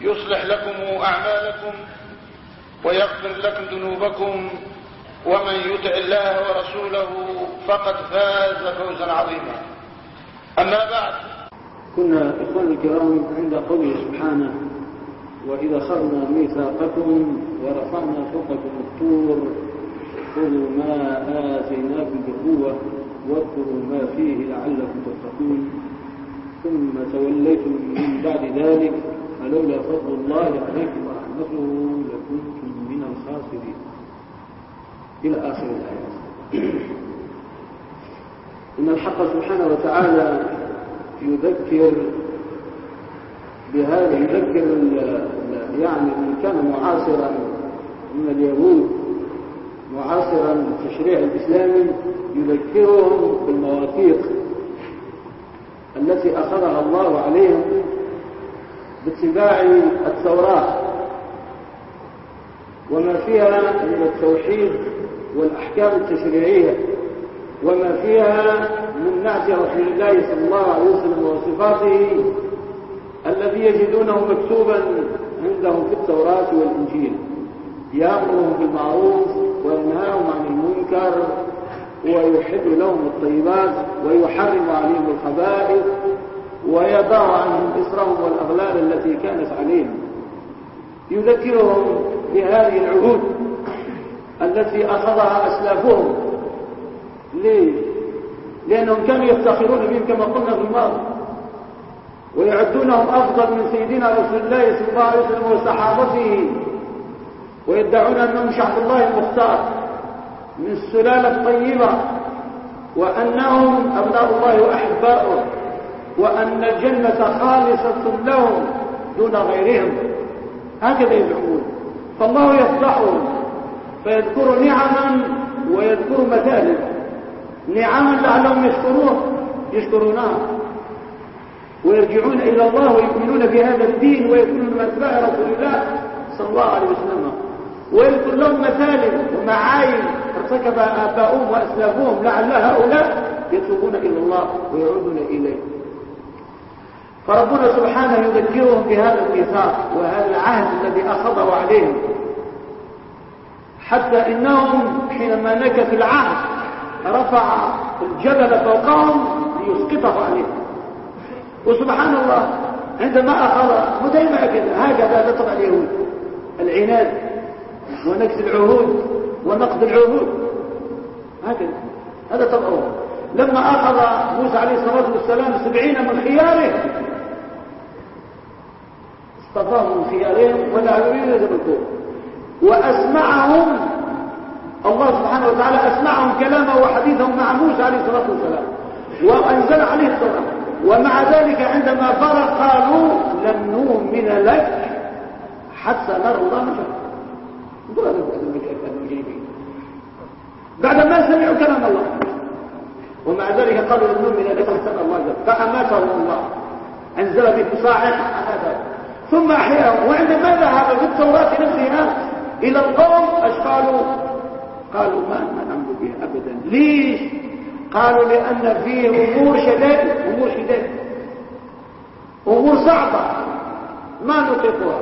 يصلح لكم أعمالكم ويغفر لكم ذنوبكم ومن يطع الله ورسوله فقد فاز فوزا عظيما. أما بعد. كنا إخواني الكرام عند قوله سبحانه وإذا خذنا ميثاقكم ورفعنا فوقكم الطور خذوا ما آتيناكم بقوة واذكروا ما فيه لعلكم تتقون. ثم توليتم من بعد ذلك فلولا فضل الله عليكم ورحمته لكنتم من الخاسرين. إلى آخر الآيات إن الحق سبحانه وتعالى يذكر بهذا يذكر يعني من كان معاصرا من اليهود معاصرا للتشريع الإسلامي يذكرهم بالمواثيق التي أخذها الله عليهم باتباع التوراة وما فيها من التوحيد والأحكام التشريعية وما فيها من نعت رسول الله صلى الله عليه وسلم وصفاته الذي يجدونه مكتوبا عندهم في التوراة والإنجيل. يأمرهم بالمعروف وينهاهم عن المنكر ويحل لهم الطيبات ويحرم عليهم الخبائث ويضع عنهم إسرهم والأغلال التي كانت عليهم. يذكرهم بهذه العهود التي أخذها أسلافهم. ليه؟ لأنهم كانوا يفتخرون بهم كما قلنا في الماضي. ويعدونهم أفضل من سيدنا رسول الله صلى الله عليه وسلم وصحابته. ويدعون أنهم شعب الله المختار. من السلالة الطيبة وأنهم أبناء الله وأحباؤه. وأن الجنة خالصة لهم دون غيرهم. هكذا يزعمون. فالله يفضحهم فيذكر نعما ويذكر مثالب نعما لعلهم يشكرون يشكرونها. ويرجعون إلى الله ويؤمنون بهذا الدين ويكونون من أتباع رسول الله صلى الله عليه وسلم. ويذكر لهم مثالب ومعايب ارتكب آباؤهم وأسلافهم لعل هؤلاء يتوبون إلى الله ويعودون إليه. فربنا سبحانه يذكرهم بهذا الميثاق وهذا العهد الذي أخذه عليهم. حتى إنهم حينما نكث العهد رفع الجبل فوقهم ليسقطه عليهم. وسبحان الله عندما أخذ كذا هكذا تطبع اليهود. العناد ونكس العهود ونقض العهود. هكذا. هذا طبعه لما أخذ موسى عليه الصلاة والسلام سبعين من خياره اصطفاهم من خيارهم ونعلمين جبل وأسمعهم الله سبحانه وتعالى أسمعهم كلامه وحديثه مع موسى عليه الصلاة والسلام. وأنزل عليه الصلاة ومع ذلك عندما فرق قالوا لن نؤمن لك حتى نرى الله نشاء بعد ما سمعوا كلام الله. ومع ذلك قالوا لن نؤمن لك حتى الله فأماته الله. أنزل به صاعقة أماته ثم أحياه وعندما ذهب في التوراة نفسها إلى القوم إيش قالوا؟ قالوا ما نعمل بها أبدا. ليش؟ قالوا لأن فيه أمور شديد. أمور شديد. أمور صعبة. ما نطيقها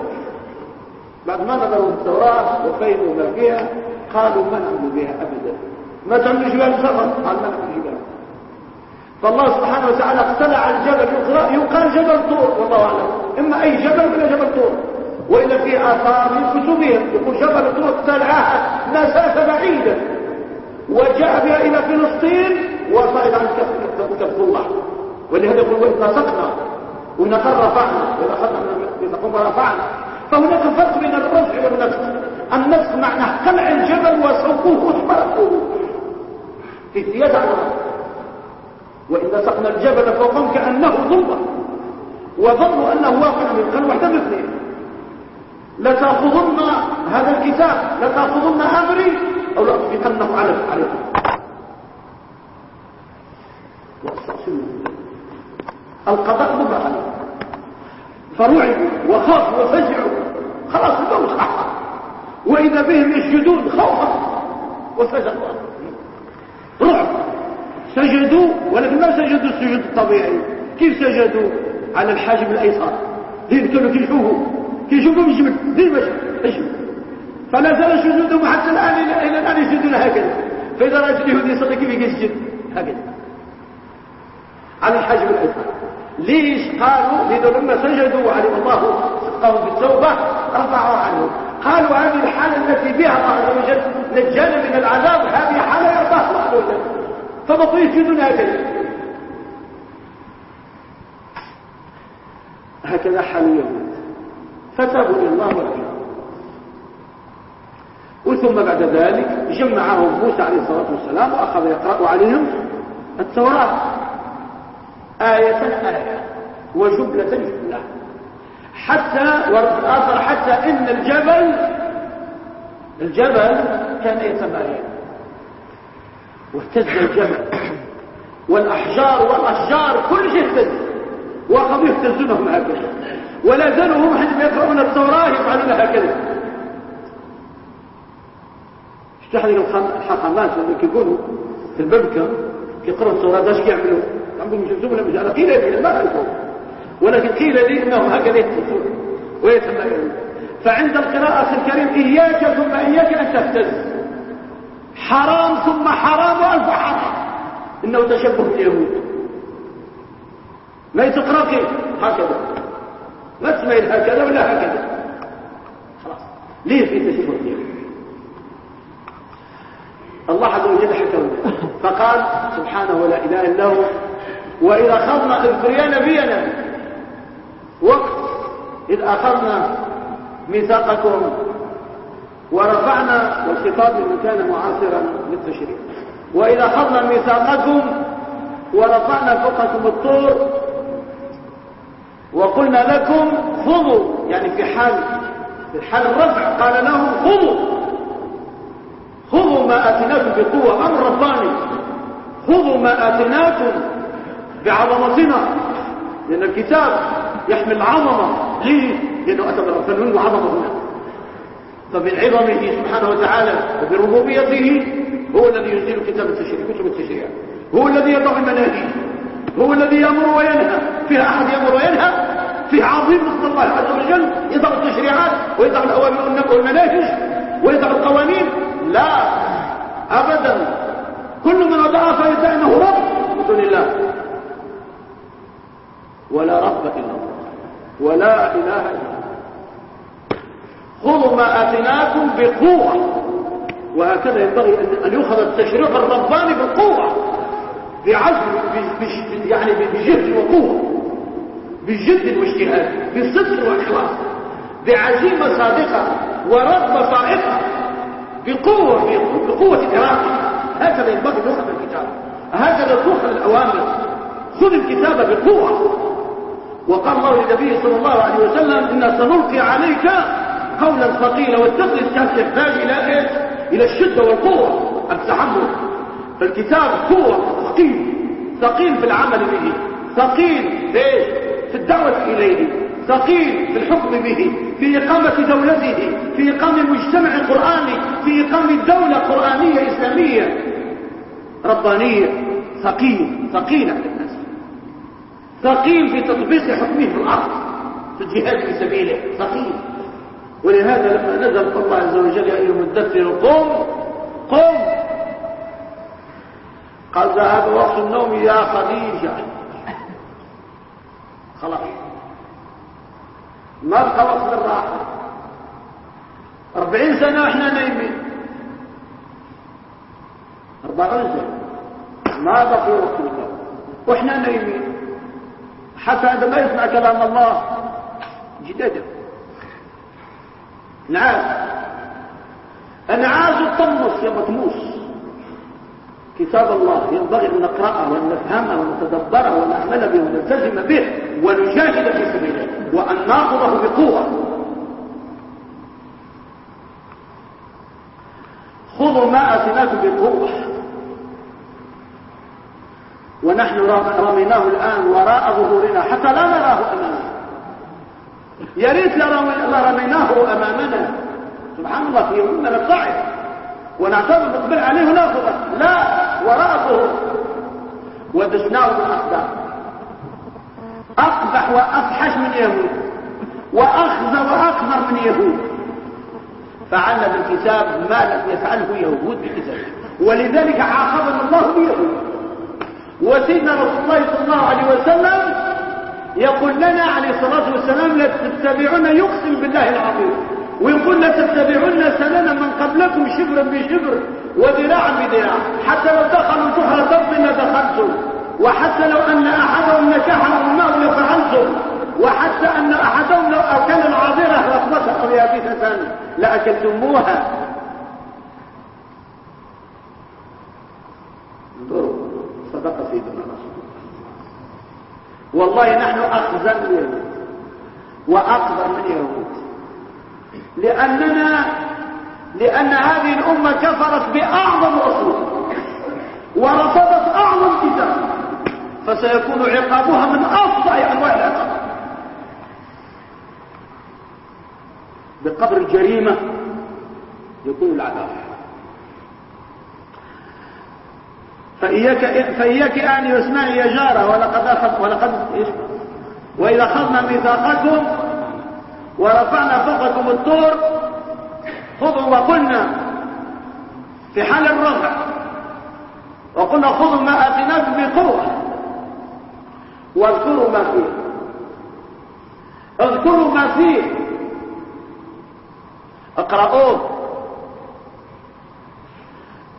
بعد ما نظروا التوراة وفهموا ما فيها قالوا ما نعمل بها أبدا. ما تعمل جبال سفر قال ما نعمل جبال فالله سبحانه وتعالى اقتلع الجبل يقال جبل طور والله أعلم. إما أي جبل ولا جبل طور. وإلا في آثار من كتبهم يقول جبل طور تلعها مسافة بعيدة. وجاء بها إلى فلسطين وصعد عن كف الله. ولهذا يقول وإذ نسقنا ونقر رفعنا. وإذا أخذنا من رفعنا فهناك فرق بين الرفع والنسق النسق معناه قلع الجبل وسوقوه وحرقوه في زيادة على وإن نسقنا الجبل فوقهم كأنه ظلمة. وظنوا أنه واقع من قالوا واحدة مثله لتأخذن هذا الكتاب لتأخذن أمري أو لأطفقنه على عليكم القضاء عليه فرعبوا وخافوا وفزعوا. خلاص الموت أحد وإذا بهم يسجدون خوفا وفزعوا. رعب سجدوا ولكن ما سجدوا السجود الطبيعي؟ كيف سجدوا؟ على الحاجب الأيسر. ذي كانوا كيشوفوا. كيشوفوا الجبل ذي مشي فلا زال سجودهم حتى الآن إلى الآن يسجدون هكذا. فإذا رأيت اليهودي يصلي كيف يسجد؟ هكذا. على الحاجب الأيسر. ليش قالوا؟ لذا لما سجدوا وعلم الله صدقهم بالتوبة رفعوا عنه قالوا هذه الحالة التي بها الله عز وجل نجانا من العذاب هذه حالة يرضاها الله فبقوا يسجدون هكذا. هكذا حال اليهود. فتابوا إلى الله والعياذ وثم بعد ذلك جمعهم موسى عليه الصلاة والسلام وأخذ يقرأ عليهم التوراة. آية آية وجملة جملة. حتى ورد الآخر حتى إن الجبل الجبل كان يتمايل واهتز الجبل والأحجار والأشجار كل شيء اهتز. وأخذوا يهتزونهم هكذا. ولا زالوا هم حينما يقرؤون التوراة يفعلون هكذا. اشتحدث الحاخامات لما يكونوا في الببكة يقرأوا التوراة داش يعملوا عندهم يشوفون ولا مش قيل لي ما أعرفهم ولكن قيل لي إنهم هكذا يتفون ويتميزون فعند القراءة الكريم إياك ثم إياك أن تهتز. حرام ثم حرام وألف حرام. إنه تشبه اليهود ما يتقرأ كيف؟ هكذا. ما تسمعين هكذا ولا هكذا. خلاص. ليه في تشبه اليهود الله عز وجل حكم. فقال سبحانه ولا إله إلا هو. وإذا أخذنا يا نبينا وقت إذ أخذنا ميثاقكم. ورفعنا والخطاب من كان معاصرا للتشريع وإذا أخذنا ميثاقكم ورفعنا فوقكم الطور وقلنا لكم خذوا يعني في حال في حال الرفع قال لهم خذوا. خذوا ما آتيناكم بقوة أمر رباني. خذوا ما آتيناكم بعظمتنا. لأن الكتاب يحمل العظمه ليه؟ لأنه أتى بالفنون وعظمه هنا. فمن عظمه سبحانه وتعالى وبربوبيته هو الذي ينزل كتاب التشريع كتب التشريع. هو الذي يضع المناهج هو الذي يأمر وينهى. فيها أحد يأمر وينهى؟ فيه عظيم مثل الله عز وجل. يضع التشريعات ويضع الأوامر والمناهج ويضع القوانين. لا. أبدا. كل من فيدعي أنه رب بدون الله. ولا رب إلا الله ولا إله إلا الله خذوا ما آتيناكم بقوة. وهكذا ينبغي أن يؤخذ التشريع الرباني بقوة. بعزم يعني بجهد وقوة. بجد واجتهاد. بصدق وإخلاص. بعزيمة صادقة ورغبة صائقة بقوة بقوة إرادة هكذا ينبغي نؤخذ الكتاب. هكذا تؤخذ الأوامر. خذ الكتاب بقوة. وقال الله للنبي صلى الله عليه وسلم إن سنلقي عليك قولا ثقيلا والتقل تحتاج إلى إيه؟ إلى الشدة والقوة التحمل فالكتاب قوة ثقيل. ثقيل في العمل به. ثقيل في في الدعوة إليه. ثقيل في الحكم به. في إقامة دولته. في إقامة مجتمع قرآني. في إقامة دولة قرآنية إسلامية. ربانية. ثقيل. ثقيل على الناس. ثقيل في تطبيق حكمه في الأرض. في الجهاد في سبيله. ثقيل. ولهذا لما نزل الله عز وجل يا أيها المدثر قم قم. قال ذهب وقت النوم يا خديجة. خلاص. ما بقى وقت الراحة أربعين سنة وإحنا نايمين. أربعين سنة. ما بقي وقت الله وإحنا نايمين. حتى عندما يسمع كلام الله جددا نعاس النعاس الطمس يا مطموس. كتاب الله ينبغي أن نقرأه وأن نفهمه ونتدبره ونعمل به ونلتزم به ونجاهد في سبيله وأن نأخذه بقوة. خذوا ما أتناكم بقوة. ونحن رميناه الآن وراء ظهورنا حتى لا نراه أمامنا. يا ريت لرميناه أمامنا. سبحان الله في يومنا نصعد ونعتبر نقبل عليه ونأخذه. لا وراء ظهور ودسناه بالأقدام أقبح وأفحش من يهود. وأخذ وأكبر من يهود. فعلنا بالكتاب ما لم يفعله يهود بالكتاب ولذلك عاقبنا الله بيهود. وسيدنا رسول الله صلى الله عليه وسلم يقول لنا عليه الصلاة والسلام لا تتبعون يقسم بالله العظيم. ويقول لا تتبعون سنن من قبلكم شبرا بشبر وذراعا بذراع حتى لو دخلوا جحر ضب لدخلتم وحتى لو أن أحدهم نكحه الماء لفعلتم وحتى أن أحدهم لو أكل العاذرة رطبة أو يابسة لأكلتموها. انظروا صدق سيدنا رسول والله نحن أخزن من يهود وأكبر من يهود. لأننا لأن هذه الأمة كفرت بأعظم رسول ورفضت أعظم كتاب فسيكون عقابها من أفضع أنواع العقاب. بقدر الجريمة يكون العذاب. فإياك, فإياك أن يسمعي يا جارة ولقد أخذ ولقد وإذا أخذنا ميثاقكم ورفعنا فوقكم الطور خذوا وقلنا في حال الرفع وقلنا خذوا ما آتيناكم بقوة واذكروا ما فيه. اذكروا ما فيه. اقرأوه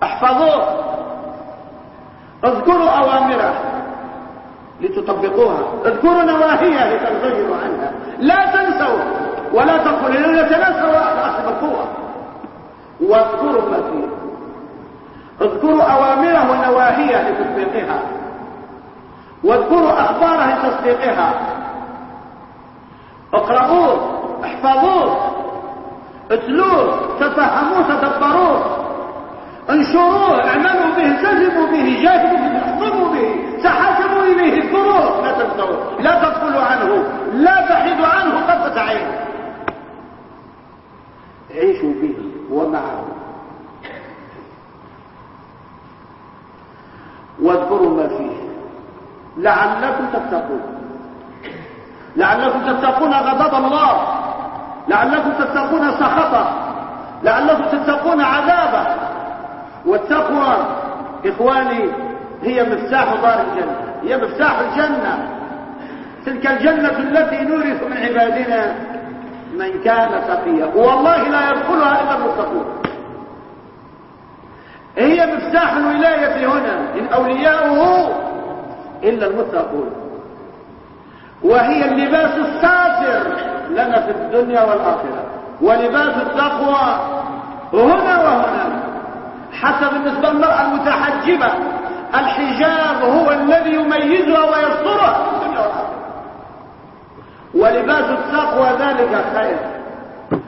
احفظوه اذكروا أوامره لتطبقوها. اذكروا نواهيها لتنزجروا عنها. لا تنسوا ولا تقولوا لن نتنسوا أخذ القوة. واذكروا ما فيه. اذكروا أوامره ونواهيه لتطبيقها واذكروا أخباره لتصديقها. اقرأوه احفظوه اتلوه تفهموه تدبروه انشروه اعملوا به التزموا به جاهدوا اليه اذكروه لا تنسوه لا تغفلوا عنه. لا تحيدوا عنه طرفة عين. عيشوا به ومعه. واذكروا ما فيه. لعلكم تتقون. لعلكم تتقون غضب الله. لعلكم تتقون سخطه. لعلكم تتقون عذابه. والتقوى إخواني هي مفتاح دار الجنة هي مفتاح الجنة. تلك الجنة التي نورث من عبادنا من كان تقيا والله لا يدخلها إلا المتقون. هي مفتاح الولاية هنا إن أولياؤه إلا المتقون. وهي اللباس الساتر لنا في الدنيا والآخرة. ولباس التقوى هنا وهنا حتى بالنسبة للمرأة المتحجبة. الحجاب هو الذي يميزها ويسترها ولباس التقوى ذلك خير.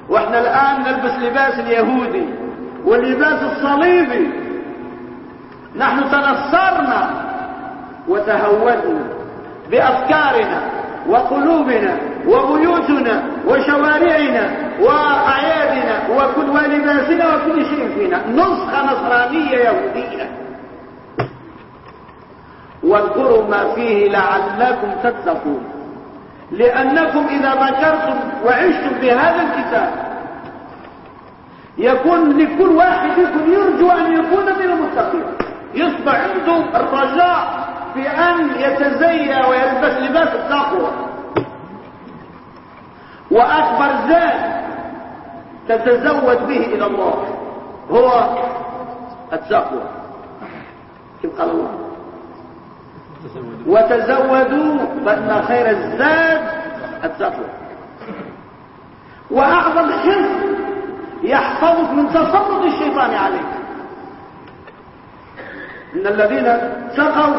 وإحنا الآن نلبس لباس اليهودي واللباس الصليبي. نحن تنصرنا وتهودنا بأفكارنا وقلوبنا وبيوتنا وشوارعنا وأعيادنا وكل ولباسنا وكل شيء فينا. نسخة نصرانية يهودية. واذكروا ما فيه لعلكم تتقون. لأنكم إذا ذكرتم وعشتم بهذا الكتاب يكون لكل واحد يكون يرجو أن يكون من المتقين. يصبح عنده الرجاء في أن يتزيى ويلبس لباس التقوى. وأكبر زاد تتزود به إلى الله هو التقوى. كيف قال الله. وتزودوا فإن خير الزاد التقوى. وأعظم حفظ يحفظك من تسلط الشيطان عليك. إن الذين سقوا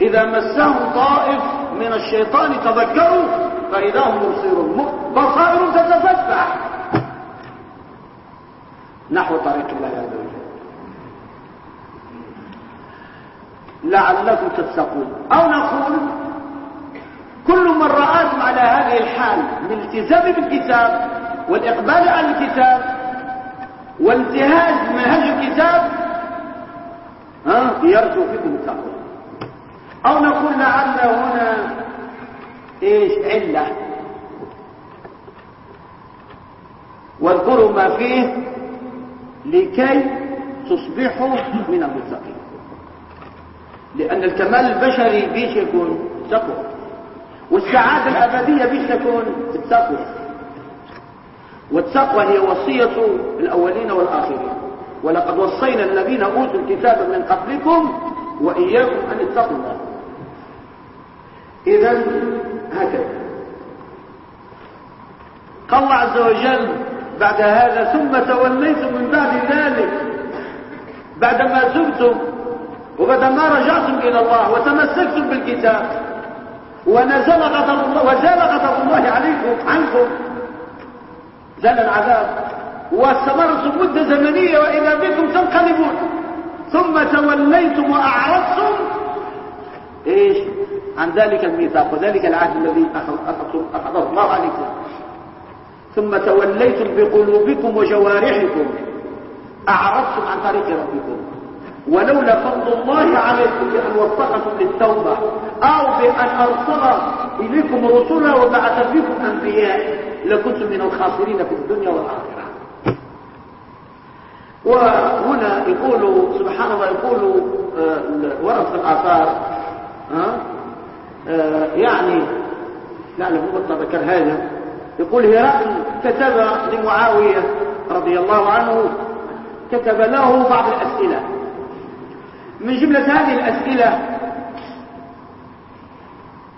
إذا مسهم طائف من الشيطان تذكروا فإذا هم مبصرون. بصائر تتفتح نحو طريق الله عز وجل. لعلكم تتقون. أو نقول كل من رآكم على هذه الحال من التزام بالكتاب والإقبال على الكتاب وانتهاز منهج الكتاب ها يرجو فيكم التقوى. أو نقول لعل هنا إيش علة؟ واذكروا ما فيه لكي تصبحوا من المتقين. لأن الكمال البشري بيش يكون تقوى والسعادة الأبدية بيش تكون التقوى. والتقوى هي وصية الأولين والآخرين. ولقد وصينا الذين أوتوا الكتاب من قبلكم وإياكم أن اتقوا الله. إذا هكذا. قال الله عز وجل بعد هذا ثم توليتم من بعد ذلك بعدما زرتم وبعدما رجعتم إلى الله وتمسكتم بالكتاب ونزل غضب الله وزال غضب الله عليكم عنكم زال العذاب. واستمرتم مدة زمنية وإذا بكم تنقلبون. ثم توليتم وأعرضتم. إيش؟ عن ذلك الميثاق وذلك العهد الذي أخذه الله عليكم. ثم توليتم بقلوبكم وجوارحكم. أعرضتم عن طريق ربكم. ولولا فضل الله عليكم بأن وفقكم للتوبة أو بأن أرسل إليكم رسلا وبعث فيكم أنبياء لكنتم من الخاسرين في الدنيا والآخرة. وهنا يقول سبحان الله يقول آه، ورث الآثار آه، آه، يعني لا مو ذكر هذا. يقول هرقل كتب لمعاوية رضي الله عنه كتب له بعض الأسئلة. من جملة هذه الأسئلة.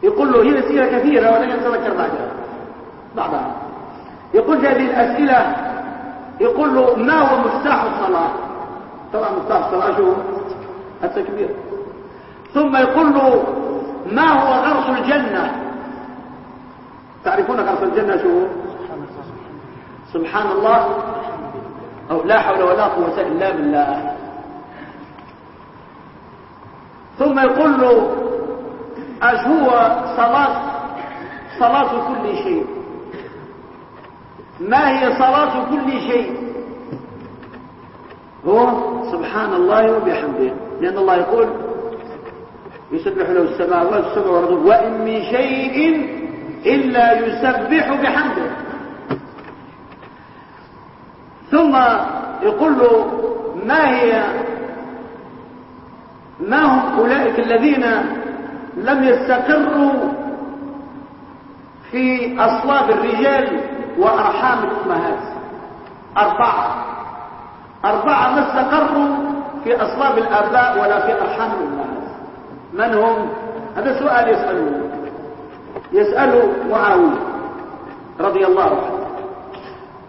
يقول له هي أسئلة كثيرة ولن يتذكر بعدها. بعضها. يقول هذه الأسئلة. يقول له ما هو مفتاح الصلاة؟ طبعا مفتاح الصلاة شو؟ التكبير. ثم يقول له ما هو غرس الجنة؟ تعرفون غرس الجنة شو؟ سبحان الله. أو لا حول ولا قوة إلا بالله. ثم يقول له أش هو صلاة صلاة كل شيء. ما هي صلاة كل شيء؟ هو سبحان الله وبحمده. لأن الله يقول يسبح له السماوات السبع والأرض وإن من شيء إلا يسبح بحمده. ثم يقول له ما هي ما هم أولئك الذين لم يستقروا في أصلاب الرجال وأرحام الأمهات. أربعة. أربعة ما استقروا في أصلاب الآباء ولا في أرحام الأمهات. من هم؟ هذا سؤال يسألون يسأل معاوية رضي الله عنه.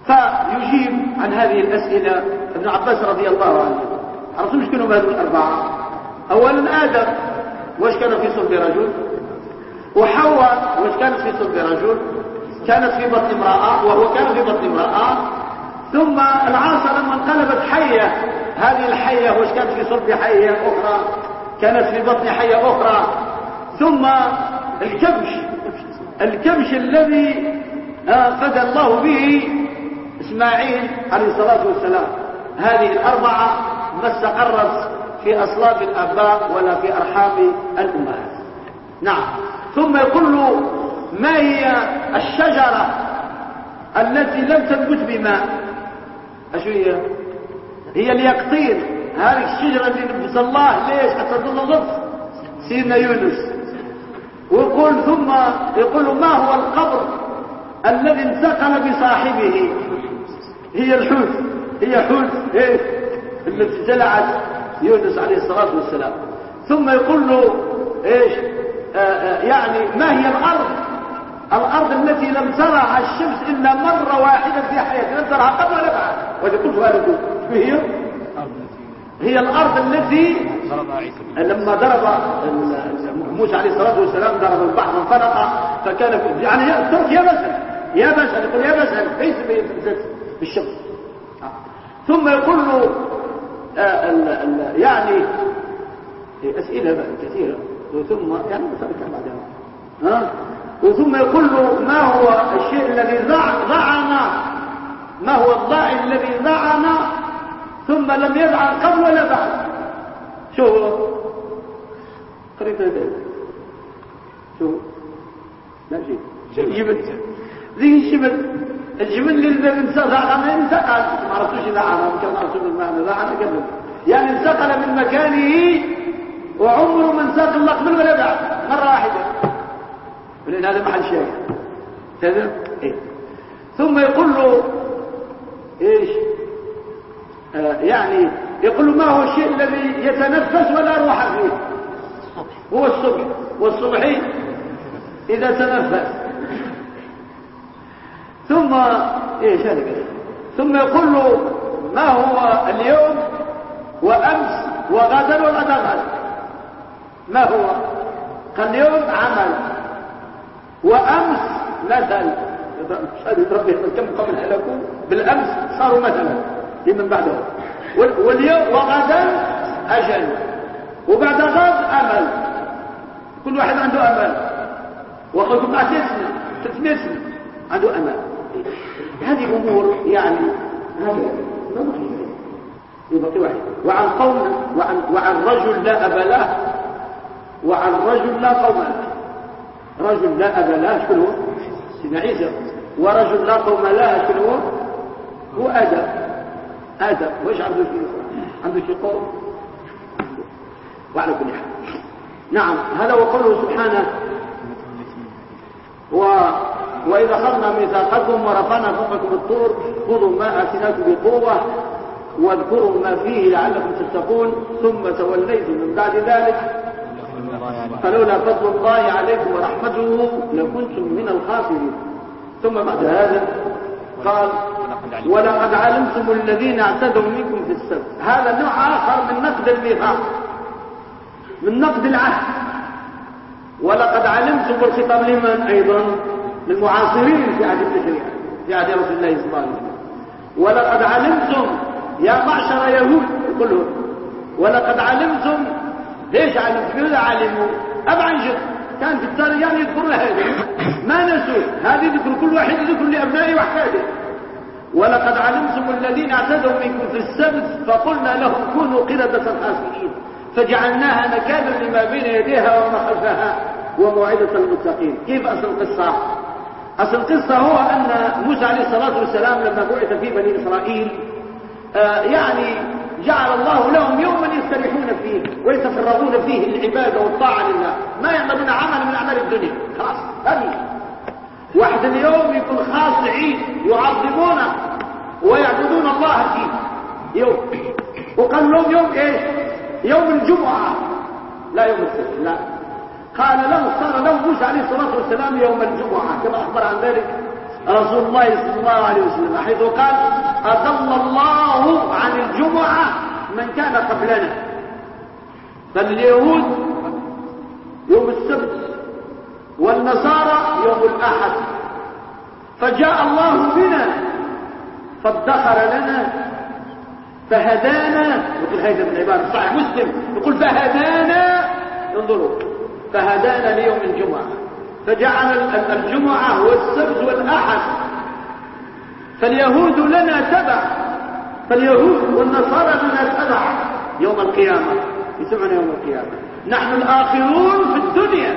فيجيب عن هذه الأسئلة ابن عباس رضي الله عنه. عرفتوا مش كانوا هذول الأربعة؟ أولا آدم. واش كان في صلب رجل؟ وحواء واش كانت في صلب رجل؟ كانت في بطن امرأة وهو كان في بطن امرأة. ثم العاصة لما انقلبت حية هذه الحية واش كانت في صلب حية أخرى؟ كانت في بطن حية أخرى. ثم الكبش الكبش الذي فدى الله به إسماعيل عليه الصلاة والسلام. هذه الأربعة ما استقرت في أصلاب الآباء ولا في أرحام الأمهات. نعم. ثم يقول له ما هي الشجرة التي لم تنبت بماء؟ أشو هي؟ هي اليقطين. هذه الشجرة اللي نبت الله. ليش؟ حتى تنظف سيدنا يونس ويقول ثم يقول ما هو القبر الذي انتقل بصاحبه؟ هي الحوت. هي حوت إيه؟ التي جلعت يونس عليه الصلاة والسلام. ثم يقول له إيش؟ آآ آآ يعني ما هي الأرض؟ الأرض التي لم ترها الشمس إلا مرة واحدة في حياتها لم ترها قبل ولا بعد. وهذه قلت لكم هي؟ هي الأرض التي لما ضرب موسى عليه الصلاة والسلام ضرب البحر فانفلق فكان يعني ترك يبسا يبسا يقول يبسا ليس بالشمس ثم يقول له آه، يعني أسئلة بقى كثيرة. وثم يعني كان بعدها ها؟ وثم يقول له ما هو الشيء الذي ضعن ما هو الضاع الذي ضعن ثم لم يضعن قبل ولا بعد. شو هو؟ قريت هذا شو؟ لا شيء. جبل. زي الجبل الجبل اللي انسقل انسقل ما عرفتوش اذا عرف كما عرفتوا المعنى لا أنا قبل يعني انتقل من مكانه وعمره ما انساق الله قبل ولا بعد مره واحدة ولان هذا محل شاهد كذا إيه؟ ثم يقول له إيش آه يعني يقول له ما هو الشيء الذي يتنفس ولا روح فيه هو الصبح والصبح اذا تنفس ثم إيش ثم يقول له ما هو اليوم وأمس وغدا وغدا غد ما هو؟ قال اليوم عمل وأمس مثل شهادة ربي كم قبل هلكوا؟ بالأمس صاروا مثلا لمن بعده. واليوم وغدا أجل وبعد غد أمل. كل واحد عنده أمل. وقد بعد سنة 300 سنة عنده أمل. هذه أمور يعني هذه يبقى واحد. وعن قوم وعن, وعن رجل لا أب له. وعن رجل لا قوم له. رجل لا أب له شنو سيدنا عيسى. ورجل لا قوم له شنو هو؟ آدم آدم وايش عنده شيء عنده شيء قوم؟ وعلى كل حال. نعم. هذا وقوله سبحانه. و وإذا أخذنا ميثاقكم ورفعنا فوقكم الطور خذوا ما آتيناكم بقوة واذكروا ما فيه لعلكم تتقون ثم توليتم من بعد ذلك. فلولا فضل الله عليكم ورحمته لكنتم من الخاسرين. ثم بعد هذا قال ولقد علمتم الذين اعتدوا منكم في السبت. هذا نوع آخر من نقد الميثاق من نقد العهد. ولقد علمتم بالخطاب لمن أيضا؟ للمعاصرين في عهد التشريع في عهد رسول الله صلى الله عليه وسلم. ولقد علمتم يا معشر يهود كلهم ولقد علمتم ليش علمتم؟ ماذا علموا؟ أبعا جد؟ كان في يعني يذكرون هذه. ما نسوا؟ هذه ذكر كل واحد ذكر لأبنائه وأحفاده. ولقد علمتم الذين اعتدوا منكم في السبت فقلنا لهم كونوا قردة خاسئين. فجعلناها نكالا لما بين يديها وما خلفها وموعظة المتقين كيف أصل القصة؟ أصل القصة هو أن موسى عليه الصلاة والسلام لما بعث في بني إسرائيل آه يعني جعل الله لهم يوما يستريحون فيه ويتفرغون فيه العبادة والطاعة لله. ما يعملون عمل من أعمال الدنيا. خلاص هذه. واحد اليوم يكون خاص عيد يعظمونه ويعبدون الله فيه. يوم. وقال لهم يوم إيش؟ يوم الجمعة. لا يوم السبت لا. قال له صار له موسى عليه الصلاة والسلام يوم الجمعة كما أخبر عن ذلك رسول الله صلى الله عليه وسلم حيث قال أضل الله عن الجمعة من كان قبلنا. فاليهود يوم السبت والنصارى يوم الأحد. فجاء الله بنا فادخر لنا فهدانا. يقول هذا من عبارة صحيح مسلم يقول فهدانا. انظروا. فهدانا ليوم الجمعة. فجعل الجمعة والسبت والأحد. فاليهود لنا تبع فاليهود والنصارى لنا تبع يوم القيامة. يسمعنا يوم القيامة. نحن الآخرون في الدنيا.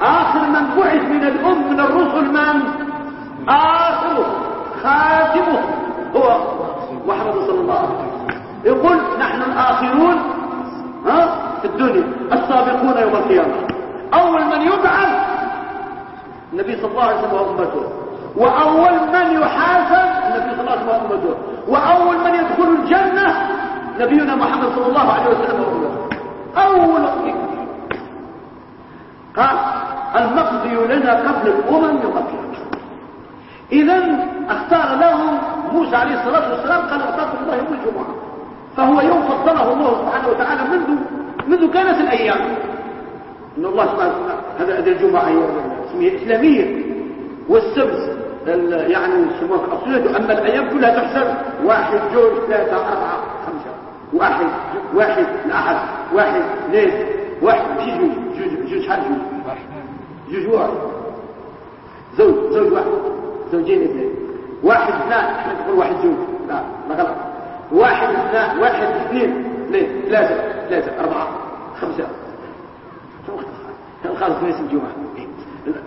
آخر من بعث من الأم من الرسل من؟ آخره خاتمه. هو محمد صلى الله عليه وسلم. يقول نحن الآخرون ها في الدنيا. السابقون يوم القيامة. أول من يبعث النبي صلى الله عليه وسلم وأول من يحاسب النبي صلى الله عليه وسلم وأول من يدخل الجنة نبينا محمد صلى الله عليه وسلم أول قال المقضي لنا قبل الأمم يقضي إذا أختار لهم موسى عليه الصلاة والسلام قال اخترت الله يوم الجمعة. فهو يوم فضله الله سبحانه وتعالى منذ منذ كانت الأيام. إن الله سبحانه وتعالى هذا هذه الجمعة هي اسمها إسلامية والسبت يعني يسموها أصلية أما الأيام كلها تحسب واحد جوج ثلاثة أربعة خمسة واحد واحد الأحد واحد ليل واحد في جوج جوج جوج شحال جوج جوج واحد. زوج زوج واحد زوجين اثنين. واحد اثنان إحنا نقول واحد زوج؟ لا ما غلط. واحد اثنان واحد اثنين ليه ثلاثة ثلاثة أربعة خمسة. الخالص ليس الجمعة.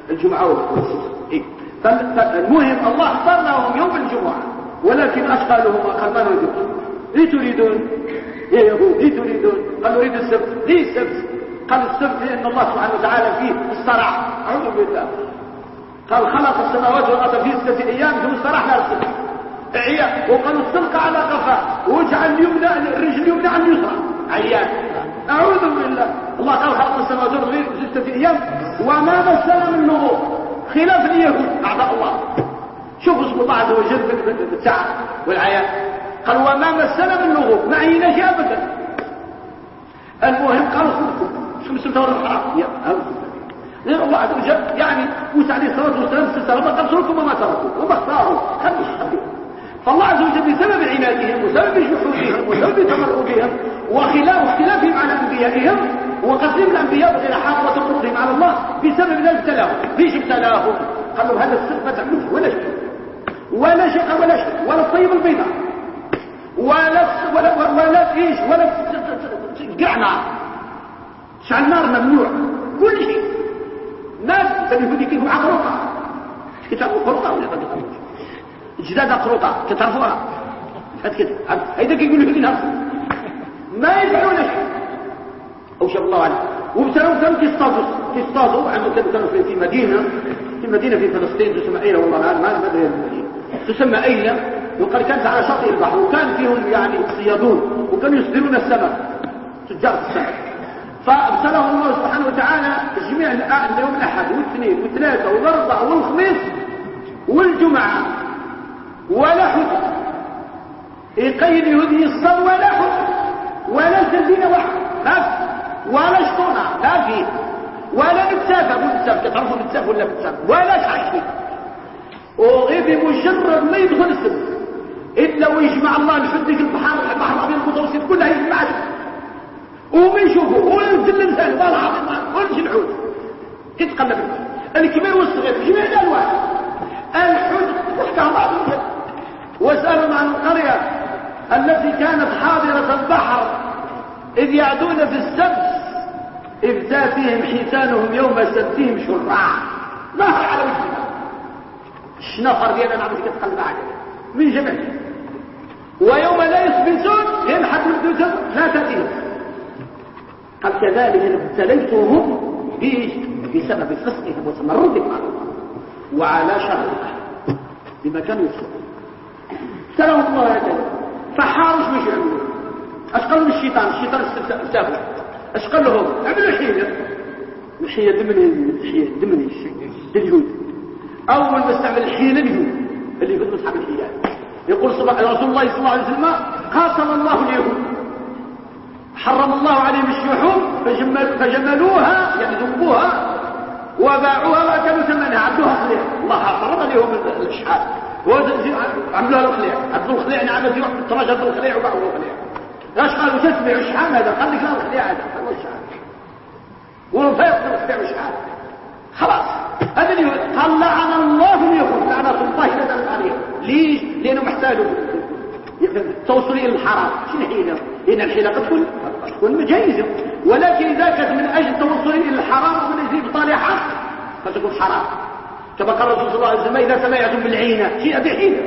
الجمعة والسبت إيه. فالمهم الله اختار يوم الجمعة ولكن أشغالهم أقل. ما نريدون ليه تريدون؟ يا يهود ليه تريدون؟ قالوا نريد السبت. ليه السبت؟ قال السبت لأن الله سبحانه وتعالى فيه الصرع. أعوذ بالله. قال خلق السماوات والأرض في ستة أيام ثم استراح لها السبت. عيان. وقال السلق على قفاه واجعل اليمنى الرجل اليمنى على اليسرى عيان. أعوذ بالله. الله قال خلق السماوات والأرض في ستة أيام. وما مسنا من نظور خلاف اليهود. أعضاء الله. شوفوا اسم الله عز وجل بالسعة والعيان قال وما مسنا من لغوب ما عيناش أبدا المهم قالوا شو مسلم تورى الحرام. يا لأن الله عز وجل. يعني موسى عليه الصلاة والسلام استسلم. ما تركوا وما تركوا. وما اختاروا. خلوا فالله عز وجل بسبب عنادهم وسبب جحودهم وسبب تمردهم وخلاف اختلافهم على أنبيائهم وقسم الأنبياء إلى حق وتقربهم على الله بسبب ذلك ابتلاهم. ليش ابتلاهم؟ قالوا هذا السر ما تعملوش ولا شيء. ولا شيء ولا شيء. ولا الطيب البيضاء ولا ولا ولا إيش ولا قعنا شعل نار ممنوع. كل شيء. ناس تلفوني كيف عقروطه كتاب قروطه ولا تقدر جداد قروطة كتعرفوها هات كده هيدا كيقولوا لي ما يفعلون شيء. أو شاء الله عليه وبسبب كانوا كيصطادوا كيصطادوا عندهم كانوا في مدينة. في مدينة في فلسطين تسمى ايله والله الآن ما أدري المدينة تسمى ايله وقال كانت على شاطئ البحر. وكان فيهم يعني صيادون. وكانوا يصدرون السمك. تجار السمك. فابتلهم الله سبحانه وتعالى جميع يوم الاحد والاثنين والثلاثة والاربعاء والخميس والجمعة. ولا حكم يقيد يهودي الصد ولا ولا سردين واحد بس. ولا شطونة لا فيه ولا نتسافى مو نتسافى تعرفوا نتسافى ولا نتسافى ولا شعشي وغير بمجرد ما يدخل السن إلا ويجمع الله في البحر البحر الأبيض المتوسط كلها يجمع وما يشوفوا وينزل الإنسان. والله العظيم. ونجي الحوت. يتقلب الكبير والصغير. جميع الالوان الحوت. تحكى بعض واسالهم عن القرية التي كانت حاضرة البحر إذ يعدون في السبت إذ تأتيهم حيتانهم يوم سبتهم شرعا. هو على وجهنا الشنفر ديالنا نعمل كتقلب عليه من جمع ويوم لا يثبتون ينحت الدجر لا تأتيهم. قال كذلك ابتليتهم بسبب فسقهم وتمردهم على الله وعلى شر بما كانوا يفسقون. ابتلهم الله هكذا فحاروا مش يعملون اش قال الشيطان الشيطان استفتابه اش قال لهم عملوا حيلة الحيلة دمني الحيلة دمني اليهود أول ما استعمل الحيلة اليهود اللي يقول أصحاب الحيلة يقول رسول الله صلى الله عليه وسلم قاتل الله اليهود. حرم الله عليهم الشحوم فجمل فجملوها يعني ذبوها وباعوها وأكلوا ثمنها. عبدوها خليع الله حرم عليهم الاشحال عملوها الخليع. عبدوا الخليع يعني عملوا تراجعوا الخليع وباعوا الخليع. إيش قالوا تتبع الشحام هذا. خليك لا الخديع هذا. خلوا الشحام والفيض الخديع والشحام خلاص. هذا اللي قال لعن الله اليهود لعنة الله نزلت عليهم ليش؟ لأنهم احتاجوا توصل إلى الحرام. شنو حيلة؟ لأن الحيلة قد تكون تكون جائزة ولكن إذا كانت من أجل التوصل إلى الحرام ومن أجل إبطال حق فتكون حرام. كما قال الرسول صلى الله عليه وسلم إذا سمعتم بالعينة. شيء بحيلة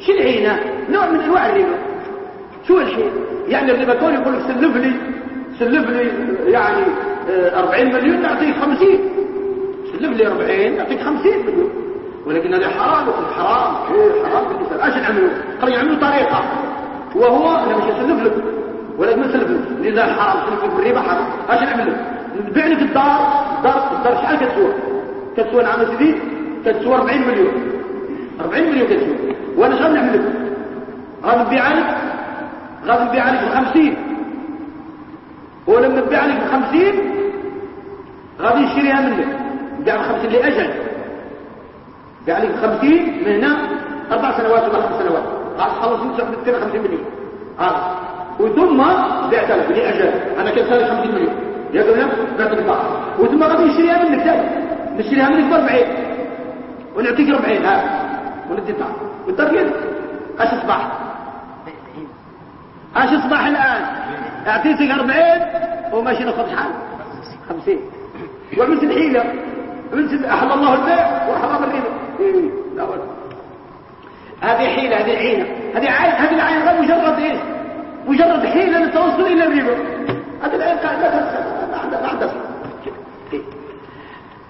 شو العينة؟ نوع من أنواع الربا. شو الشيء؟ يعني الربا كون يقول لك سلف لي سلف لي يعني 40 آه، مليون نعطيك 50 سلف لي 40 نعطيك 50 مليون. ولكن هذا حرام يقول حرام إيه حرام. بالنسبة إيش نعملوا قال يعملوا طريقة. وهو أنا مش اسلف لك ولكن ما سلف لك لله حرام سلف لك بالربا حرام. إيش نعمل لك نبيع لك الدار الدار الدار شحال كتسوى؟ كتسوى نعم سيدي كتسوى 40 مليون. 40 مليون كتسوى وأنا شنو نعمل لك غادي نبيع لك غادي نبيع لك ب 50 ولما نبيع لك ب 50 غادي نشريها منك. نبيع ب 50 لأجل. نبيع لك ب 50 من هنا أربع سنوات ولا خمس سنوات. غادي تخلص انت 250 مليون. ها وثم بعت لك لأجل. أنا كنسالك 50 مليون. يا قلنا بعت لك وثم غادي نشريها منك ثاني نشريها منك ب 40 ونعطيك 40 ها. وندي والدار كيف؟ اش اصبح؟ اش اصبح الآن؟ اعطيتك 40 وماشي ناخذ شحال 50 وعملت الحيلة. عملت احل الله البيع وحرم الربا. هذه حيلة هذه عينة. هذه عين هذه العين غير مجرد إيش؟ مجرد حيلة للتوصل إلى الربا. هذه العين قاعدة ما عندها ما عندها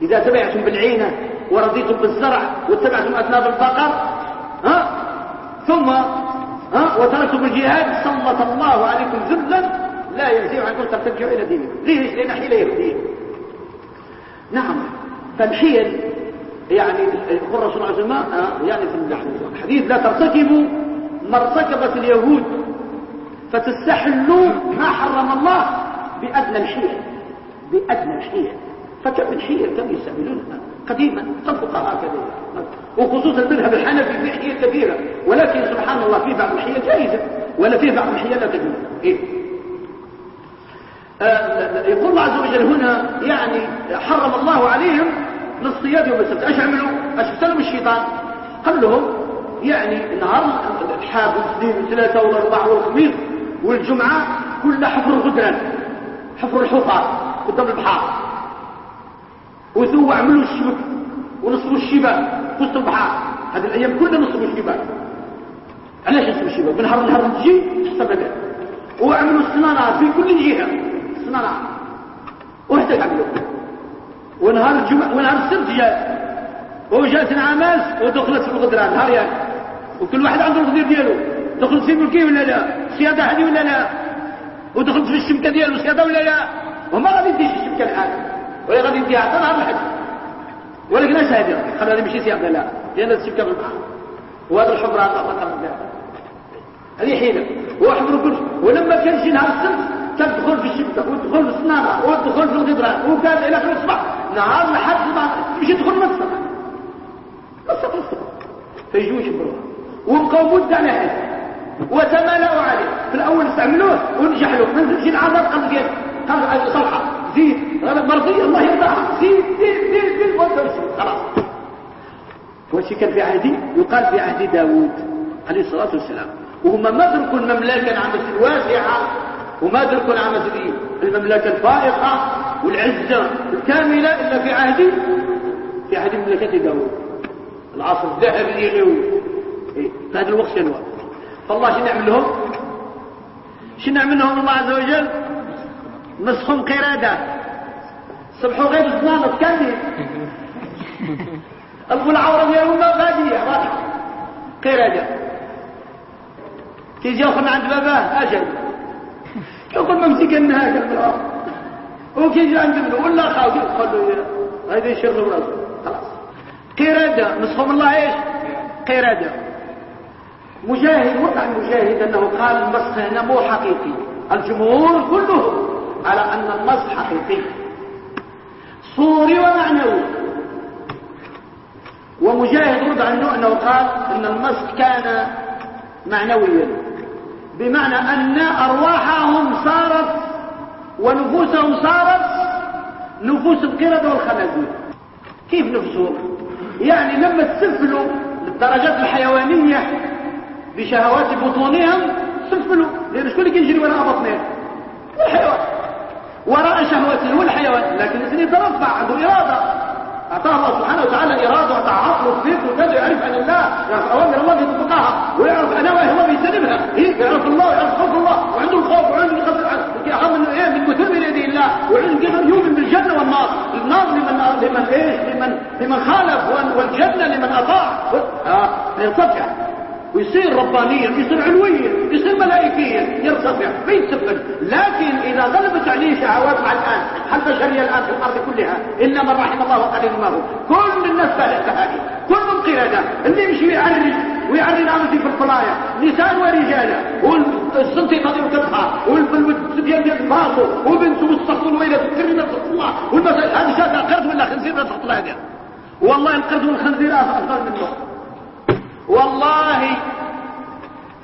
إذا تبعتم بالعينة ورضيتم بالزرع واتبعتم اثناب البقر ها؟ ثم ها؟ وتركتم الجهاد سلط الله عليكم ذلا لا ينزع عنكم ترتجعوا إلى دينكم. ليش لأن حيله يهوديه نعم. فالحيل يعني يقول الرسول عليه وسلم يعني في الحديث لا ترتكبوا ما ارتكبت اليهود فتستحلوا ما حرم الله بأدنى الحيل. بأدنى الحيل. فكم من حيل كم يستعملونها قديما الفقهاء كذا وخصوصا المذهب الحنفي في حيل كثيرة ولكن سبحان الله في بعض الحيل جائزة. ولا في بعض الحيل لا تجوز. إيه؟ آه يقول الله عز وجل هنا يعني حرم الله عليهم للصياد يوم السبت. إيش عملوا إيش استلموا الشيطان. قال لهم يعني نهار الحاب والاثنين والثلاثة والأربعة والخميس والجمعة كلها حفر الغدران حفر الحفار قدام البحار. وثوا عملوا الشبك ونصبوا الشباك وسط البحار هذه الأيام كلها نصبوا الشباك علاش نصبوا الشباك من نهار لنهار تجي السبكات وعملوا الصنانات في كل جهة. الصنانات وحدة عملوا ونهار الجمعة ونهار السبت جاء. وجات عماس ودخلت في الغدران. نهار يعني. وكل واحد عنده الغدير ديالو. دخلت في ملكي ولا لا؟ سيادة هذه ولا لا؟ ودخلت في الشبكة ديالو سيادة ولا لا؟ وما غادي يديش الشبكة الآن. ولا غادي يديها حتى نهار الحج ولكن إيش هذه خلي هذه ماشي سيادة لا لأن الشبكة في البحر وهذا الحفرة هذه حيلة. وحفر كل ولما كان شي نهار السبت تدخل في الشبكة وتدخل في الصنارة وتدخل في الغدران وكان إلى في الصباح نهار لحد ما مش يدخل مصر مصر مصر فيجوا يشبروها وبقوا مدة على هذا وتمالوا عليه. في الأول استعملوه ونجح له ما نزلش العذاب قال كيف قال صلحة. زيد مرضية الله يرضاها. زيد زيد زيد زيد خلاص. وشي كان في عهدي؟ يقال في عهد داوود عليه الصلاة والسلام. وهم ما تركوا المملكة عن الواسعة وما تركوا عن المملكة الفائقة والعزة الكاملة إلا في عهد في عهد مملكة داوود. العصر الذهبي غيوي إيه؟ في هذا الوقت شنو؟ فالله شنو نعمل لهم؟ شنو نعمل لهم؟ الله عز وجل مسخهم قرادة صبحوا غير الصنامة تكلم العورة ديالهم غادية راحة قرادة تيجي ياخذ عند باباه أجل. يقول ممسك النهاية المرأة وكيجي عند ابنه ولا خاوي قال له هذا يشر راسه. خلاص. قرادة نصهم الله إيش؟ قرادة مجاهد وقع مجاهد أنه قال المسح هنا مو حقيقي. الجمهور كلهم. على أن المسح حقيقي صوري ومعنوي. ومجاهد رد عنه أنه قال إن المسح كان معنويا. بمعنى أن أرواحهم صارت ونفوسهم صارت نفوس القردة والخنازير. كيف نفسهم يعني لما تسفلوا للدرجات الحيوانية بشهوات بطونهم سفلوا. لأن شكون اللي كيجري وراء بطنهم الحيوان. وراء شهوته والحيوان لكن الإنسان يترفع عنده إرادة. أعطاه الله سبحانه وتعالى إرادة وأعطاه عقل وصديق وكذا يعرف أن الله يعرف أوامر الله يطبقها ويعرف أنواعي الله بيجتنبها إيه؟ يعرف الله ويعرف خوف الله وعنده الخوف وعنده الخوف أهم من إيه؟ من مثل بيد الله. وعنده كيف يؤمن بالجنة والنار. النار لمن لمن إيش؟ لمن لمن خالف الجنة لمن أطاع. آه يرتفع ويصير ربانيا يصير علويا يصير ملائكيا يرتفع ما يتسبب. لكن إذا غلبت عليه شهوات مع الآن هل البشرية الآن في الأرض كلها؟ إلا من رحم الله وقليل ما هو. كل الناس بهذه كل من قردة اللي يمشي يعرج ويعرج نعمتي في القلايا نساء ورجالا. والسنتي قدر كتفها والسبيان ديال راسه وبنته والصخر الويلة تكرم الله. والمسائل هذا شاف قرد ولا خنزير؟ تحط لها والله القرد والخنزير أفضل منه. والله.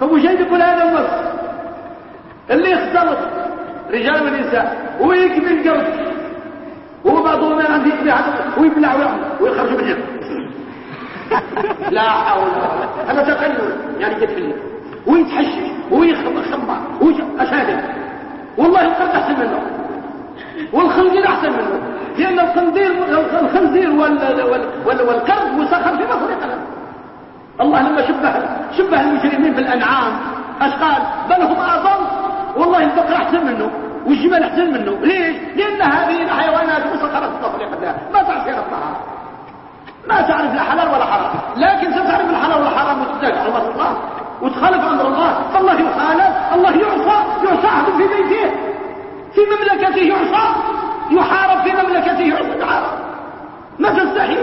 فمو جاي يقول هذا النص اللي يختلط رجال ونساء ويكمل قرد وبعضهم عندي يكمل ويبلع ويخرج منه لا حول هذا تقلل يعني في ويتحشش ويخمع ويشهد والله القرد أحسن منه. والخنزير أحسن منه. لأن الخنزير والقرد مسخر في مخلوق الله لما شبه شبه المجرمين بالأنعام. اش قال بل هم اضل والله البقر أحسن منه والجمال أحسن منه. ليش؟ لأن هذه الحيوانات في الله ما تعرف ربها ما تعرف لا حلال ولا حرام. لكن ستعرف الحلال والحرام وتزداد حرمات الله وتخالف أمر الله فالله يخالف الله يعصى يعصى أحد في بيته. في مملكته يعصى يحارب في مملكته يعصى. يحارب ما تستحي.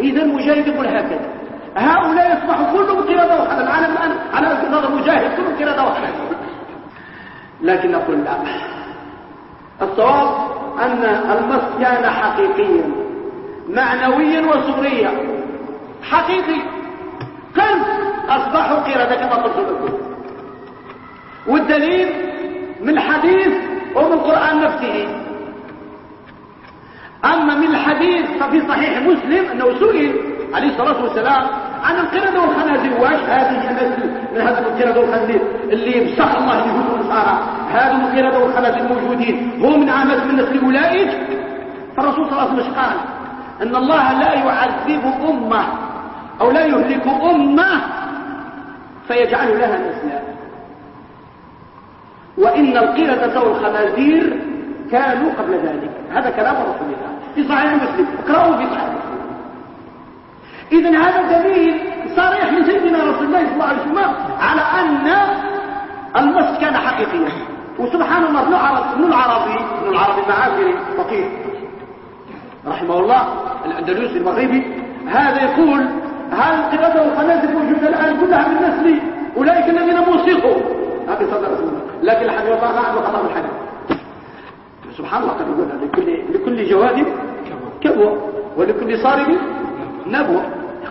اذا مجاهد يقول هكذا. هؤلاء يصبح كلهم قردة وحلال على الآن على نظر مجاهد كلهم قردة وحلال لكن نقول لا. الصواب أن المس كان حقيقيا معنويا وصوريا حقيقي. قلب. أصبحوا قردة كما قلت لكم. والدليل من الحديث ومن القرآن نفسه. أما من الحديث ففي صحيح مسلم أنه سئل عليه الصلاة والسلام عن القردة والخنازير. واش هذه من هذه القردة والخنازير اللي مسخ الله اليهود والنصارى هذه القردة والخنازير الموجودين هو من عامة من نسل أولئك فالرسول صلى الله عليه وسلم قال؟ أن الله لا يعذب أمة أو لا يهلك أمة فيجعل لها نسلا وإن القردة والخنازير كانوا قبل ذلك. هذا كلام رسول الله في صحيح مسلم اقرأوا في صحيح مسلم إذا هذا دليل صريح من سيدنا رسول الله صلى الله عليه وسلم على أن المس كان حقيقيا وسبحان الله ابن العربي ابن العربي العربي المعافري فقيه رحمه الله الأندلسي المغربي هذا يقول هذه القردة والخنازر موجودة الآن كلها من نسل أولئك الذين موسيقوا هذه صدر رسول الله لكن الحديث الله ما عنده خطأ الحديث سبحان الله قد يقول لكل, لكل جواد كبوة ولكل صارم نبوة.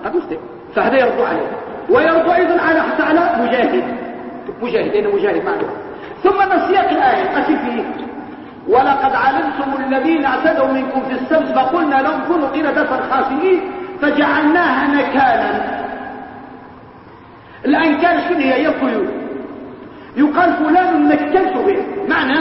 قد يفتح فهذا يرد عليه. ويرد أيضا على حتى على مجاهد. مجاهد لأنه مجاهد معلوم. ثم نسيق الآية أتي فيه. ولقد علمتم الذين اعتدوا منكم في السبت فقلنا لهم كونوا قردة خاسئين فجعلناها نكالا. الأنكال شنو هي؟ يقول يقال فلان نكلت به. معنى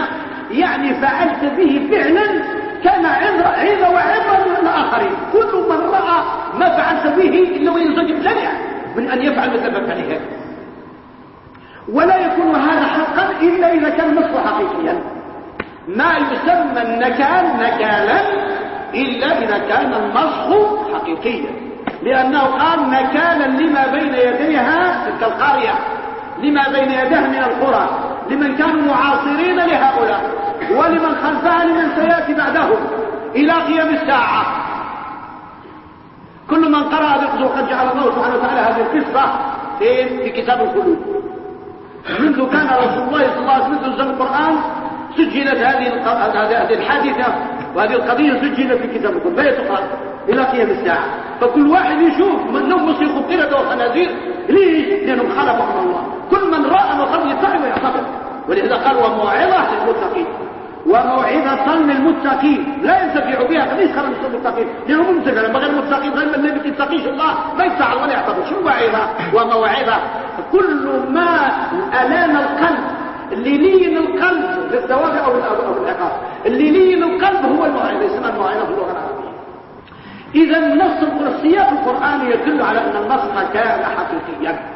يعني فعلت به فعلا كان عظة وعظة للآخرين كل من رأى ما فعلت به إلا وينزجر جميعا من أن يفعل مثل ما فعل ولا يكون هذا حقا إلا إذا كان نص حقيقيا. ما يسمى النكال نكالا إلا إذا كان النص حقيقيا. لأنه قال نكالا لما بين يديها تلك القرية لما بين يديها من القرى. لمن كانوا معاصرين لهؤلاء ولمن خلفها لمن سيأتي بعدهم إلى قيام الساعة. كل من قرأ بقصه قد جعل الله سبحانه وتعالى هذه القصة في كتاب الخلود منذ كان رسول الله صلى الله عليه وسلم ينزل القرآن سجلت هذه الحادثة وهذه القضية سجلت في كتاب الخلود لا يتقرأ إلى قيام الساعة. فكل واحد يشوف من يصيغ قردة وخنازير ليش؟ لأنهم خلقهم الله كل من رأى وقد يتعب ويعتقد ولهذا قال وموعظة للمتقين. وموعظة للمتقين. لا ينتفع بها فليس خلق المتقين. لأنه منتفع لما غير المتقين غير من الذي يتقيش الله ما يفعل ولا يعتقد. شو موعظة؟ وموعظة كل ما ألام القلب. اللي لين القلب للثواب أو العقاب. اللي لين القلب هو الموعظة. اسمها الموعظة في اللغة العربية. إذا النص السياق القرآني يدل على أن النص كان حقيقيا.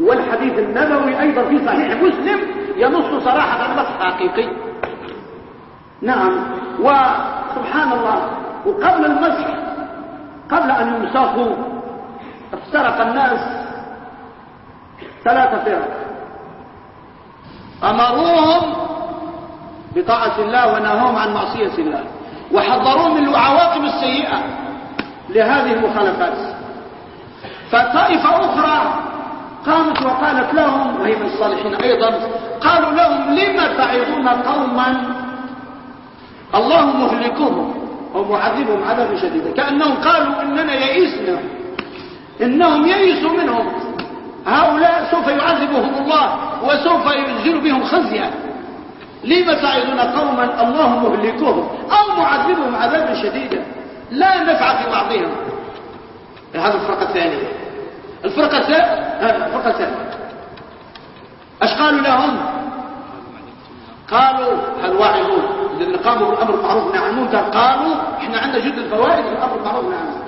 والحديث النبوي أيضا في صحيح مسلم ينص صراحة نص حقيقي. نعم. وسبحان الله وقبل المسح قبل أن يمسخوا افترق الناس ثلاثة فرق. أمروهم بطاعة الله ونهوهم عن معصية الله وحذروهم من العواقب السيئة لهذه المخالفات. فطائفة أخرى قامت وقالت لهم وهي من الصالحين أيضا قالوا لهم لم تعظون قوما؟ الله مهلكهم أو معذبهم عذابا شديدا. كأنهم قالوا إننا يئسنا إنهم يئسوا منهم. هؤلاء سوف يعذبهم الله وسوف ينزل بهم خزيا لم تعظون قوما؟ الله مهلكهم أو معذبهم عذابا شديدا. لا نفع في بعضهم. هذا الفرقة الثانية الفرقة الثانية الفرقة إيش قالوا لهم؟ قالوا الواعظون الذين قاموا بالأمر بالمعروف والنهي عن المنكر قالوا إحنا عندنا جد الفوائد في الأمر بالمعروف والنهي المنكر.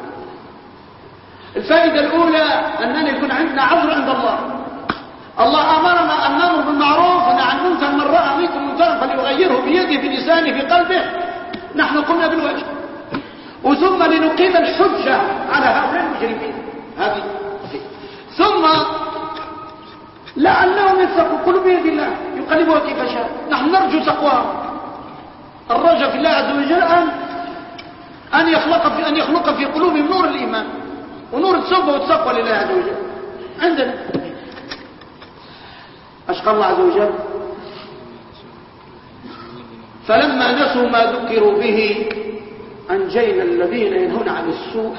الفائدة الأولى أننا يكون عندنا عذر عند الله. الله أمرنا ان نامر بالمعروف ونهى عن المنكر من رأى منكم منكرا فليغيره بيده بلسانه بقلبه نحن قمنا بالواجب وثم لنقيم الحجة على هؤلاء المجرمين. هذه ثم لعلهم كل بيد الله يقلبها كيف شاء نحن نرجو تقواهم الرجاء في الله عز وجل أن أن يخلق في أن يخلق في قلوبهم نور الإيمان ونور التوبة والتقوى لله عز وجل. عندنا. أشقى الله عز وجل. فلما نسوا ما ذكروا به أنجينا الذين ينهون عن السوء.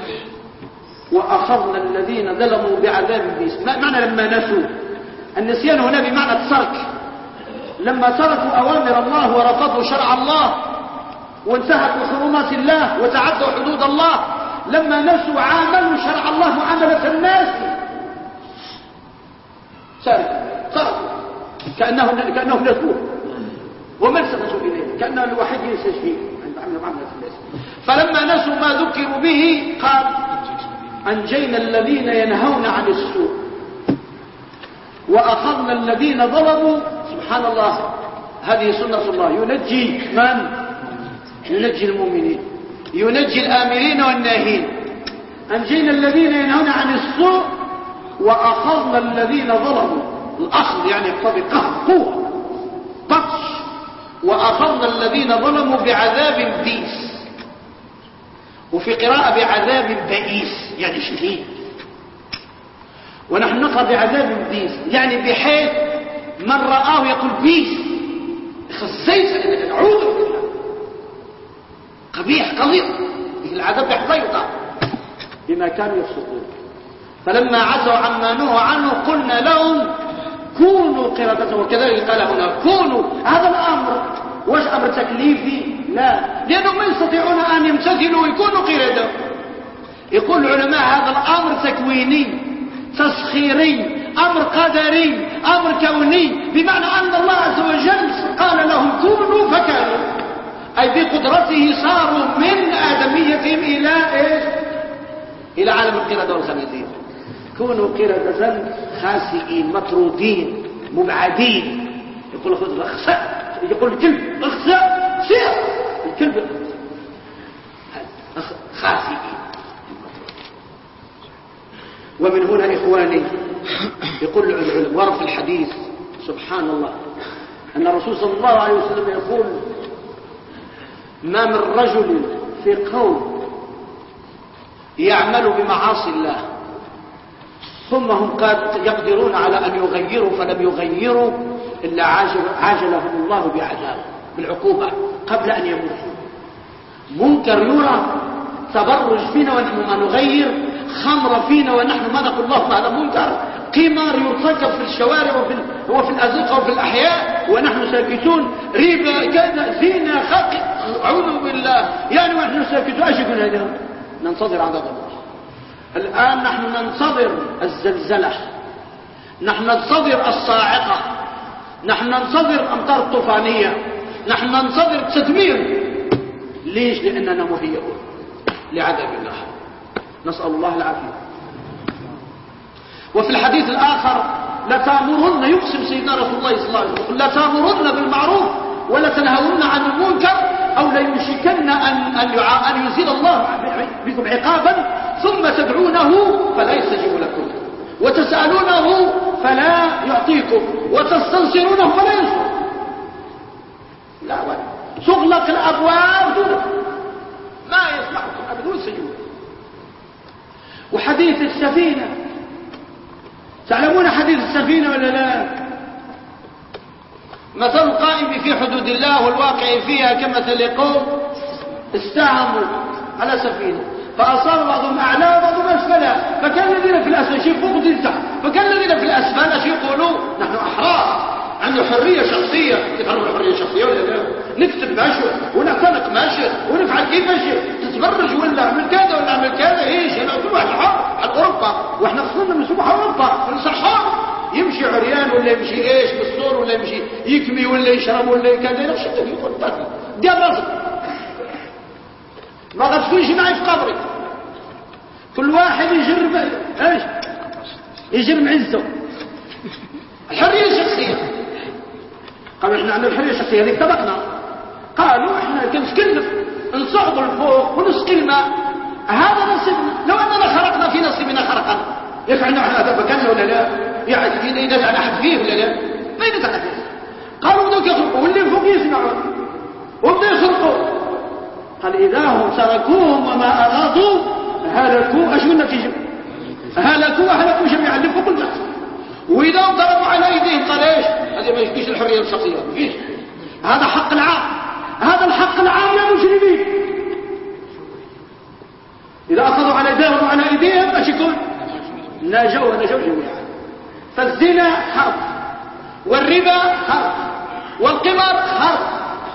وأخذنا الذين ظلموا بعذاب بئس ما معنى لما نسوا؟ النسيان هنا بمعنى الترك. لما تركوا أوامر الله ورفضوا شرع الله وانتهكوا حرمات الله وتعدوا حدود الله لما نسوا عاملوا شرع الله معاملة الناس. تركوا. كأنهم كأنهم نسوه. وما التفتوا إليه؟ كأنه الواحد ينسى شيء فلما نسوا ما ذكروا به قال أنجينا الذين ينهون عن السوء وأخذنا الذين ظلموا. سبحان الله هذه سنة الله. ينجي من؟ ينجي المؤمنين. ينجي الآمرين والناهين. أنجينا الذين ينهون عن السوء وأخذنا الذين ظلموا. الأخذ يعني يقتضي قهر قوة بطش. وأخذنا الذين ظلموا بعذاب بئيس وفي قراءة بعذاب بئيس يعني شديد. ونحن نقرأ بعذاب بئيس يعني بحيث من رآه يقول بيس خزيت انك تعوذ قبيح قليل. العذاب يحضيطه بما كانوا يفسقون. فلما عزوا عما نهوا عنه قلنا لهم كونوا قردة. وكذلك قال هنا كونوا. هذا الأمر واش أمر تكليفي لا. لانهم ما يستطيعون أن يمتثلوا. ويكونوا قردة يقول العلماء هذا الأمر تكويني تسخيري أمر قدري أمر كوني بمعنى أن الله عز وجل قال لهم كونوا فكانوا. أي بقدرته صاروا من ادميتهم إلى إيش؟ إلى عالم القردة والخنازير. كونوا قردة خاسئين مطرودين مبعدين. يقول خذ اخسأ يقول الكلب اخسأ سير. الكلب خاسئين. ومن هنا إخواني يقول العلم ورد في الحديث سبحان الله أن الرسول صلى الله عليه وسلم يقول ما من رجل في قوم يعمل بمعاصي الله ثم هم قد يقدرون على أن يغيروا فلم يغيروا إلا عاجل عاجلهم الله بعذاب بالعقوبة قبل أن يموتوا. منكر يرى تبرج فينا ونحن ما نغير خمر فينا ونحن ما نقول اللهم هذا منكر. قمار يرتكب في الشوارع وفي, وفي الأزقة وفي الأحياء ونحن ساكتون. ريبة كذا زينة خلق. أعوذ بالله. يعني ونحن ساكتون. أيش يقول هذا؟ ننتظر عذاب الله. الآن نحن ننتظر الزلزلة. نحن ننتظر الصاعقة. نحن ننتظر أمطار الطوفانية نحن ننتظر التدمير ليش؟ لأننا مهيئون لعذاب الله. نسأل الله العافية. وفي الحديث الآخر لتامرن يقسم سيدنا رسول الله صلى الله عليه وسلم لتامرن بالمعروف ولا تنهون عن المنكر أو ليوشكن أن, أن, أن ينزل الله بكم عقابا ثم تدعونه فلا يستجيب لكم. وتسألونه فلا يعطيكم وتستنصرونه فلا ينصر. لا ولا. تغلق الأبواب دون. ما يسمعكم أبدا سجود. وحديث السفينة. تعلمون حديث السفينة ولا لا؟ مثل القائم في حدود الله والواقع فيها كمثل قوم استعموا على سفينة. فأصاب بعضهم أعلى وبعضهم أسفل. فكان الذين في الأسفل شيء فوق تلتحت فكان الذين في الأسفل شيء يقولوا نحن أحرار. عنده حرية شخصية. تفرغ الحرية الشخصية ولا لا؟ نكتب ماشي. ونعتنق ماشي. ونفعل كيف ماشي؟ تتفرج ولا اعمل كذا ولا اعمل كذا؟ إيش أنا كل واحد حر على أوروبا. وإحنا خصنا من سبح أوروبا. ونصير حر يمشي عريان ولا يمشي إيش بالصور ولا يمشي يكمي ولا يشرب ولا كذا. شو يقول دير راسك ما غتكونش معي في قبري. كل واحد يجرب إيش؟ يجرب معزه الحرية الشخصية. قالوا إحنا عندنا الحرية الشخصية هذيك سبقنا قالوا إحنا كنتكلف نصعدوا ونسقي الماء. هذا نصيبنا لو أننا خرقنا في نصيبنا خرقا. يفعلنا هذا مكاننا ولا لا؟ يعني يدفع احد فيه ولا لا؟ ما يدفع قالوا بدأوا يخرقوا واللي فوق يسمعوا وبدأوا يخرقوا قال إذا هم تركوهم وما أرادوا هلكوا أشو النتيجة؟ هلكوا وهلكوا جميعا اللي فوق البحث وإذا ضربوا على أيديهم قال إيش؟ هذه ما يجيش الحرية الشخصية هذا حق العام. هذا الحق العام يا مجرمين إذا أخذوا على أيديهم وعلى أيديهم إيش يكون؟ ناجوا ونجوا جميعا. فالزنا حرب والربا حرب والقمار حرب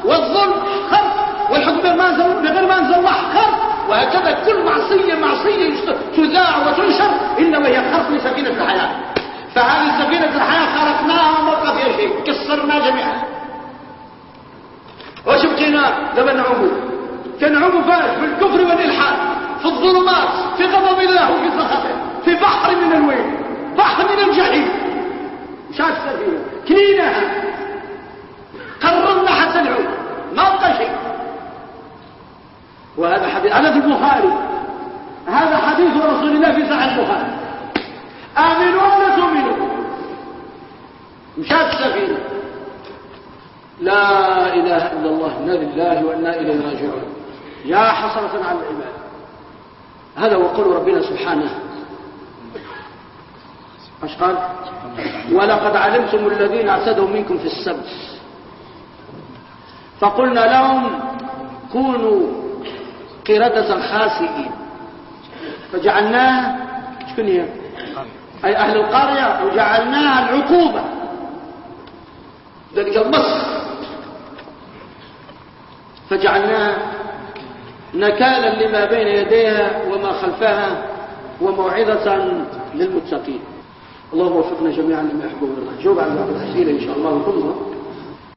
والظلم حرب. والحكم بغير ما انزل الله حرب وهكذا كل معصية معصية تذاع وتنشر إلا وهي حرب لسكينة الحياة. فهذه سفينة الحياة خلقناها وما فيها شيء كسرنا جميعا. وش بقينا دابا نعوموا كنعوموا فاش في الكفر والإلحاد في الظلمات في غضب الله وفي سخطه في بحر من الويل بحر من الجحيم. مشات السفينة كليناها قررنا حتى نعوم. ما بقى شيء. وهذا حديث هذا في البخاري. هذا حديث رسول الله في صحيح البخاري. آمنوا ولا تؤمنوا؟ مشات السفينة لا إله إلا الله إنا لله وإنا إليه راجعون. يا حسرة على العباد. هذا وقول ربنا سبحانه. إيش قال؟ ولقد علمتم الذين اعتدوا منكم في السبت. فقلنا لهم كونوا قردة خاسئين فجعلناه شكون هي؟ أي أهل القرية وجعلناها العقوبة. ذلك المصر فجعلناها نكالا لما بين يديها وما خلفها وموعظة للمتقين. اللهم وفقنا جميعا لما يحبه الله جواب على الأسئلة إن شاء الله. ثم